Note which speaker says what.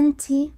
Speaker 1: أنت؟